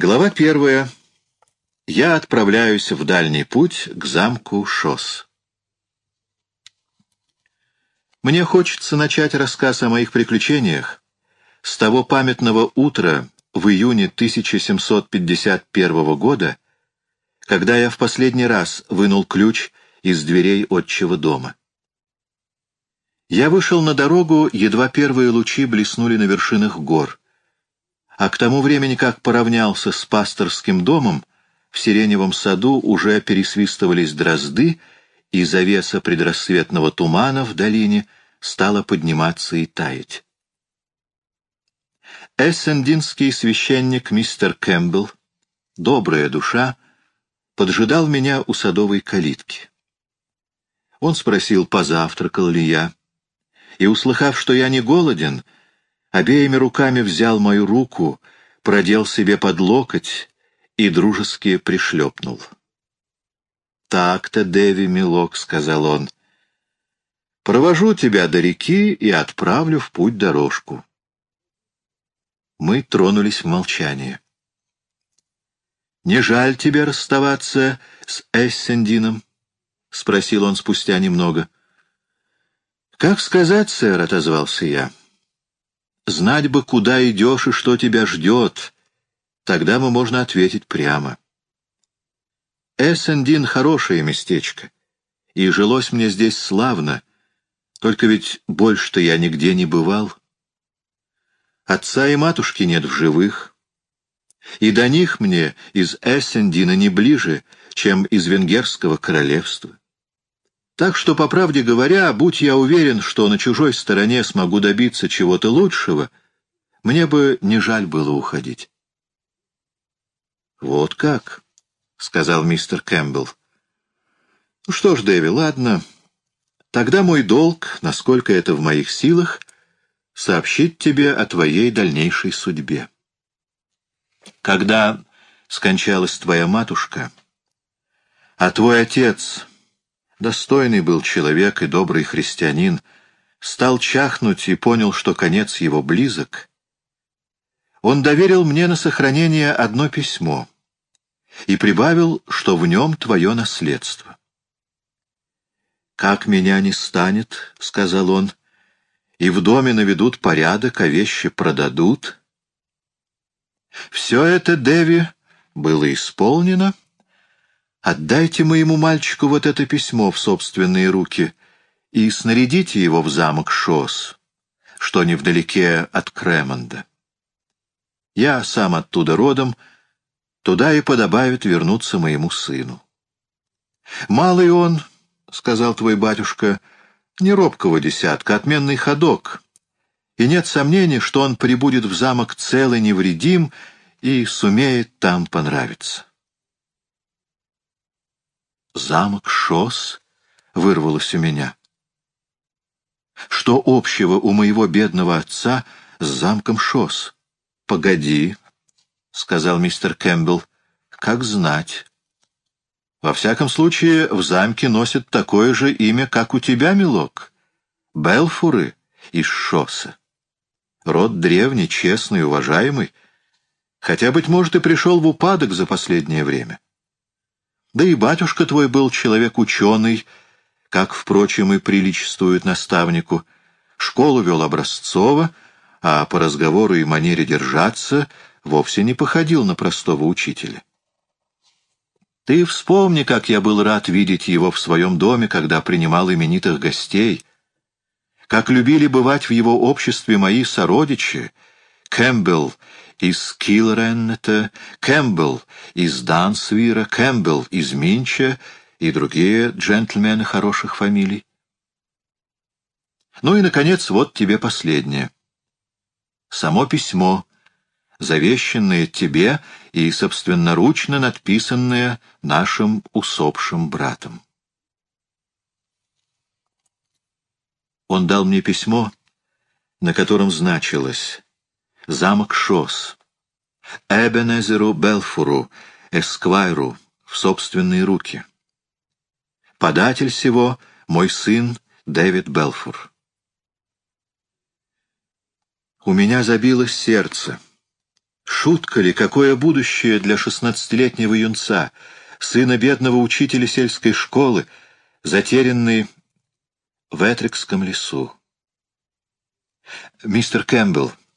Глава первая. Я отправляюсь в дальний путь к замку Шос. Мне хочется начать рассказ о моих приключениях с того памятного утра в июне 1751 года, когда я в последний раз вынул ключ из дверей отчего дома. Я вышел на дорогу, едва первые лучи блеснули на вершинах гор, а к тому времени, как поравнялся с пасторским домом, в сиреневом саду уже пересвистывались дрозды, и завеса предрассветного тумана в долине стала подниматься и таять. Эссендинский священник мистер Кэмпбелл, добрая душа, поджидал меня у садовой калитки. Он спросил, позавтракал ли я, и, услыхав, что я не голоден, обеими руками взял мою руку, продел себе под локоть и дружески пришлепнул. «Так-то, Дэви, милок», — сказал он, — «провожу тебя до реки и отправлю в путь дорожку». Мы тронулись в молчание. «Не жаль тебе расставаться с Эссендином?» — спросил он спустя немного. «Как сказать, сэр?» — отозвался я. «Знать бы, куда идешь и что тебя ждет. Тогда мы можно ответить прямо». Эссендин — хорошее местечко, и жилось мне здесь славно, только ведь больше-то я нигде не бывал. Отца и матушки нет в живых, и до них мне из Эссендина не ближе, чем из Венгерского королевства. Так что, по правде говоря, будь я уверен, что на чужой стороне смогу добиться чего-то лучшего, мне бы не жаль было уходить. «Вот как», — сказал мистер Кэмпбелл. «Ну что ж, Дэви, ладно. Тогда мой долг, насколько это в моих силах, сообщить тебе о твоей дальнейшей судьбе. Когда скончалась твоя матушка, а твой отец достойный был человек и добрый христианин, стал чахнуть и понял, что конец его близок, он доверил мне на сохранение одно письмо и прибавил, что в нем твое наследство. «Как меня не станет, — сказал он, — и в доме наведут порядок, а вещи продадут». Все это, Деви, было исполнено, — Отдайте моему мальчику вот это письмо в собственные руки и снарядите его в замок Шос, что невдалеке от Кремонда. Я сам оттуда родом, туда и подобает вернуться моему сыну. Малый он, — сказал твой батюшка, — не робкого десятка, отменный ходок, и нет сомнений, что он прибудет в замок целый невредим и сумеет там понравиться. «Замок Шос?» — вырвалось у меня. «Что общего у моего бедного отца с замком Шос?» «Погоди», — сказал мистер Кэмпбелл, — «как знать». «Во всяком случае, в замке носят такое же имя, как у тебя, милок. Белфуры из Шоса. Род древний, честный, уважаемый, хотя, быть может, и пришел в упадок за последнее время». Да и батюшка твой был человек ученый, как, впрочем, и приличествует наставнику. Школу вел образцово, а по разговору и манере держаться вовсе не походил на простого учителя. Ты вспомни, как я был рад видеть его в своем доме, когда принимал именитых гостей, как любили бывать в его обществе мои сородичи, Кэмпбелл из Килреннета, Кэмпбелл из Дансвира, Кэмпбелл из Минча и другие джентльмены хороших фамилий. Ну и, наконец, вот тебе последнее. Само письмо, завещанное тебе и собственноручно надписанное нашим усопшим братом. Он дал мне письмо, на котором значилось замок Шос, Эбенезеру Белфуру, Эсквайру, в собственные руки. Податель всего — мой сын Дэвид Белфур. У меня забилось сердце. Шутка ли, какое будущее для шестнадцатилетнего юнца, сына бедного учителя сельской школы, затерянный в Этрикском лесу? «Мистер Кэмпбелл», —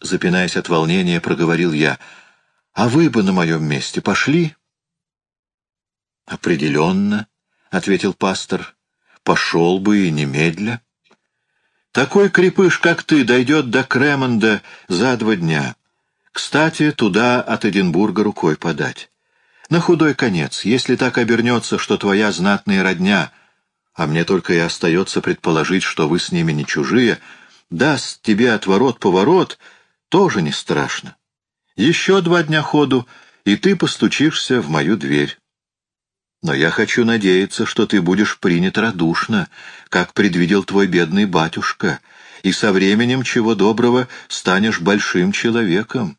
запинаясь от волнения, проговорил я, — «а вы бы на моем месте пошли?» «Определенно», — ответил пастор, — «пошел бы и немедля». «Такой крепыш, как ты, дойдет до Кремонда за два дня. Кстати, туда от Эдинбурга рукой подать. На худой конец, если так обернется, что твоя знатная родня, а мне только и остается предположить, что вы с ними не чужие, даст тебе отворот-поворот, тоже не страшно. Еще два дня ходу, и ты постучишься в мою дверь. Но я хочу надеяться, что ты будешь принят радушно, как предвидел твой бедный батюшка, и со временем, чего доброго, станешь большим человеком.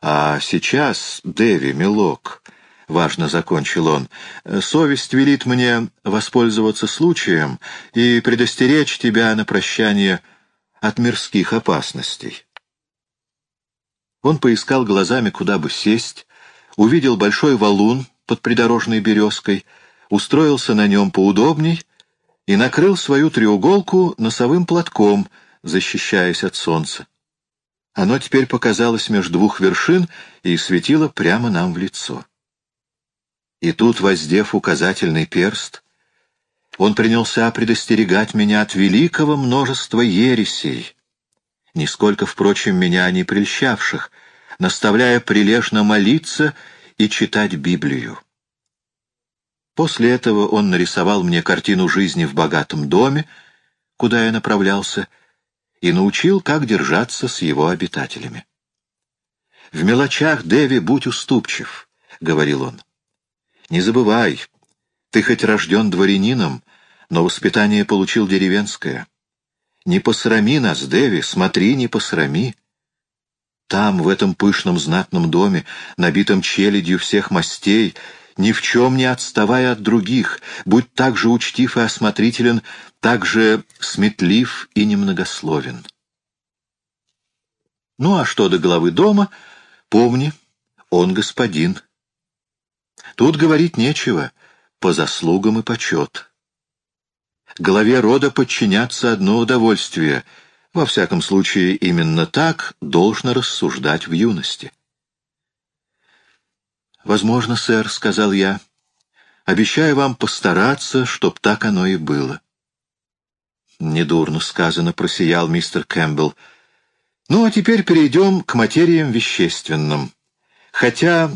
А сейчас, Дэви, милок, — важно закончил он, — совесть велит мне воспользоваться случаем и предостеречь тебя на прощание от мирских опасностей. Он поискал глазами, куда бы сесть, увидел большой валун под придорожной березкой, устроился на нем поудобней и накрыл свою треуголку носовым платком, защищаясь от солнца. Оно теперь показалось между двух вершин и светило прямо нам в лицо. И тут, воздев указательный перст, он принялся предостерегать меня от великого множества ересей, нисколько, впрочем, меня не прельщавших, наставляя прилежно молиться и читать Библию. После этого он нарисовал мне картину жизни в богатом доме, куда я направлялся, и научил, как держаться с его обитателями. «В мелочах, Дэви, будь уступчив», — говорил он. «Не забывай, ты хоть рожден дворянином, но воспитание получил деревенское. Не посрами нас, Дэви, смотри, не посрами». Там, в этом пышном знатном доме, набитом челядью всех мастей, ни в чем не отставая от других, будь так же учтив и осмотрителен, так же сметлив и немногословен. Ну а что до главы дома, помни, он господин. Тут говорить нечего, по заслугам и почет. Главе рода подчиняться одно удовольствие, во всяком случае именно так должно рассуждать в юности. «Возможно, сэр», — сказал я. «Обещаю вам постараться, чтоб так оно и было». «Недурно сказано», — просиял мистер Кэмпбелл. «Ну, а теперь перейдем к материям вещественным. Хотя,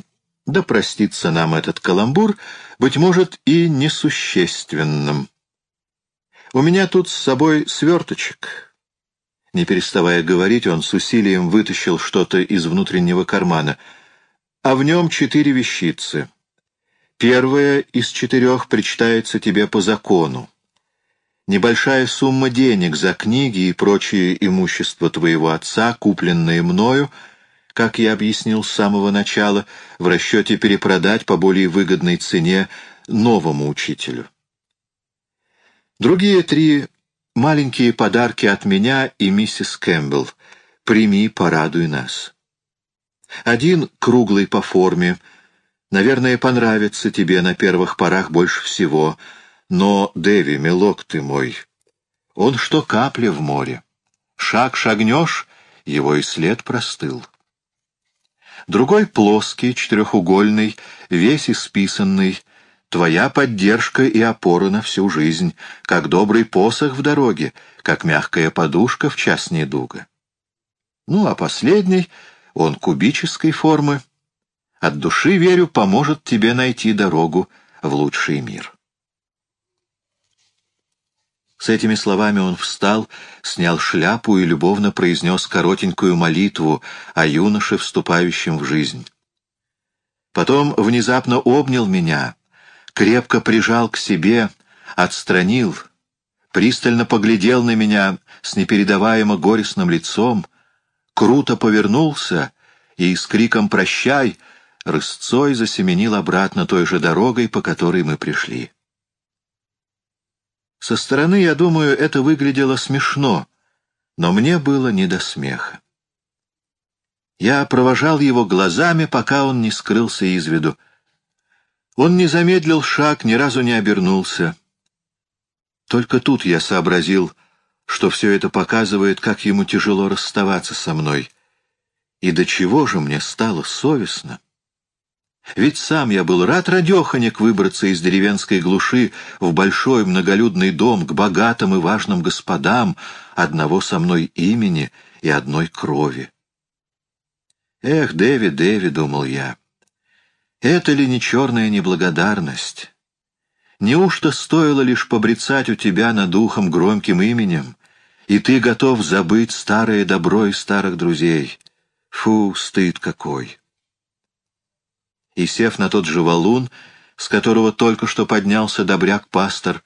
да простится нам этот каламбур, быть может, и несущественным. У меня тут с собой сверточек». Не переставая говорить, он с усилием вытащил что-то из внутреннего кармана — а в нем четыре вещицы. Первая из четырех причитается тебе по закону. Небольшая сумма денег за книги и прочее имущество твоего отца, купленное мною, как я объяснил с самого начала, в расчете перепродать по более выгодной цене новому учителю. Другие три — маленькие подарки от меня и миссис Кэмпбелл. Прими, порадуй нас. Один круглый по форме, наверное, понравится тебе на первых порах больше всего, но, Дэви, милок ты мой, он что капля в море. Шаг шагнешь, его и след простыл. Другой плоский, четырехугольный, весь исписанный, твоя поддержка и опора на всю жизнь, как добрый посох в дороге, как мягкая подушка в час недуга. Ну, а последний — он кубической формы. От души, верю, поможет тебе найти дорогу в лучший мир. С этими словами он встал, снял шляпу и любовно произнес коротенькую молитву о юноше, вступающем в жизнь. Потом внезапно обнял меня, крепко прижал к себе, отстранил, пристально поглядел на меня с непередаваемо горестным лицом, круто повернулся и с криком «Прощай!» рысцой засеменил обратно той же дорогой, по которой мы пришли. Со стороны, я думаю, это выглядело смешно, но мне было не до смеха. Я провожал его глазами, пока он не скрылся из виду. Он не замедлил шаг, ни разу не обернулся. Только тут я сообразил, что все это показывает, как ему тяжело расставаться со мной. И до чего же мне стало совестно? Ведь сам я был рад радеханик выбраться из деревенской глуши в большой многолюдный дом к богатым и важным господам одного со мной имени и одной крови. Эх, Дэви, Дэви, думал я, это ли не черная неблагодарность? Неужто стоило лишь побрецать у тебя над духом громким именем, и ты готов забыть старое добро и старых друзей? Фу, стыд какой! и, сев на тот же валун, с которого только что поднялся добряк-пастор,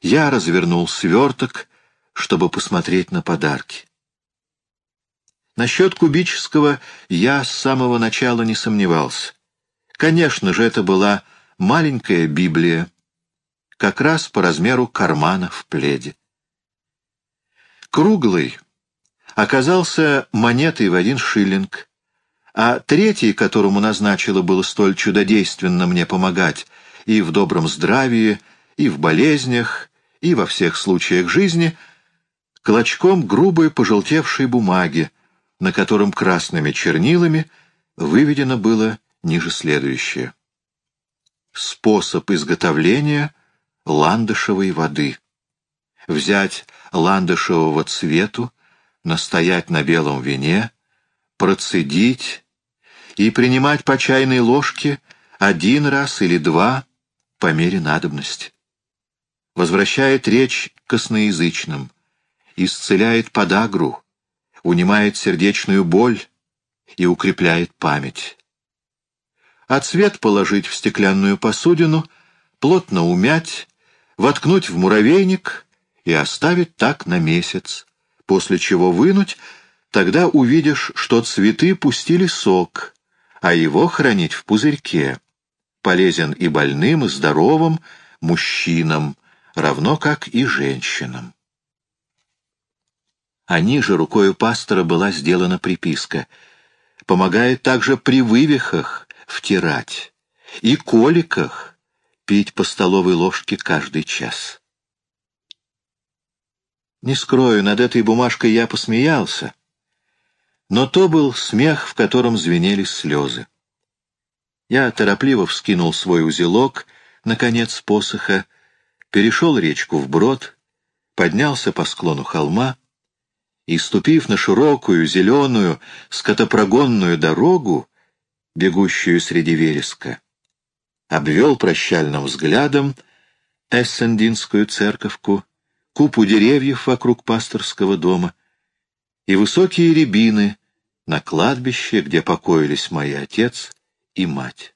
я развернул сверток, чтобы посмотреть на подарки. Насчет кубического я с самого начала не сомневался. Конечно же, это была маленькая Библия, как раз по размеру кармана в пледе. Круглый оказался монетой в один шиллинг, а третий, которому назначило было столь чудодейственно мне помогать и в добром здравии, и в болезнях, и во всех случаях жизни, клочком грубой пожелтевшей бумаги, на котором красными чернилами выведено было ниже следующее. Способ изготовления ландышевой воды. Взять ландышевого цвету, настоять на белом вине, процедить и принимать по чайной ложке один раз или два по мере надобности. Возвращает речь косноязычным, исцеляет подагру, унимает сердечную боль и укрепляет память. А цвет положить в стеклянную посудину, плотно умять, воткнуть в муравейник и оставить так на месяц, после чего вынуть, тогда увидишь, что цветы пустили сок, а его хранить в пузырьке. Полезен и больным, и здоровым, мужчинам, равно как и женщинам. А ниже рукою пастора была сделана приписка. Помогает также при вывихах втирать и коликах пить по столовой ложке каждый час. Не скрою, над этой бумажкой я посмеялся. Но то был смех, в котором звенели слезы. Я торопливо вскинул свой узелок, наконец, посоха, перешел речку вброд, поднялся по склону холма и, ступив на широкую, зеленую, скотопрогонную дорогу, бегущую среди вереска, обвел прощальным взглядом Эссендинскую церковку, купу деревьев вокруг пасторского дома — и высокие рябины на кладбище, где покоились мой отец и мать.